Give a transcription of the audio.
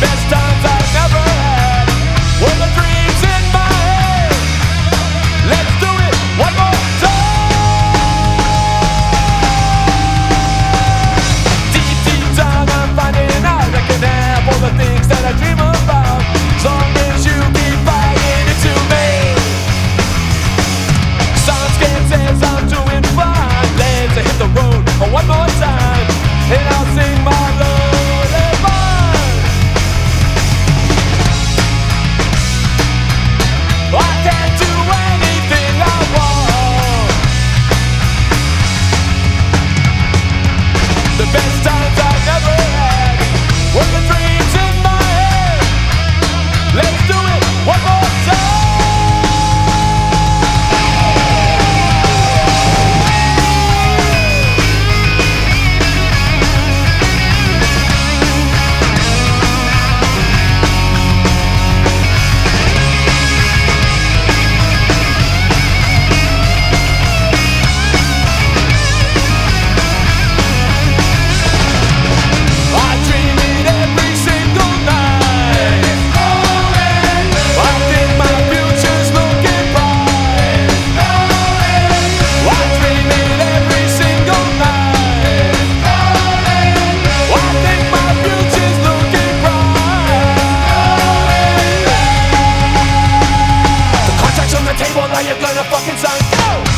best time. go.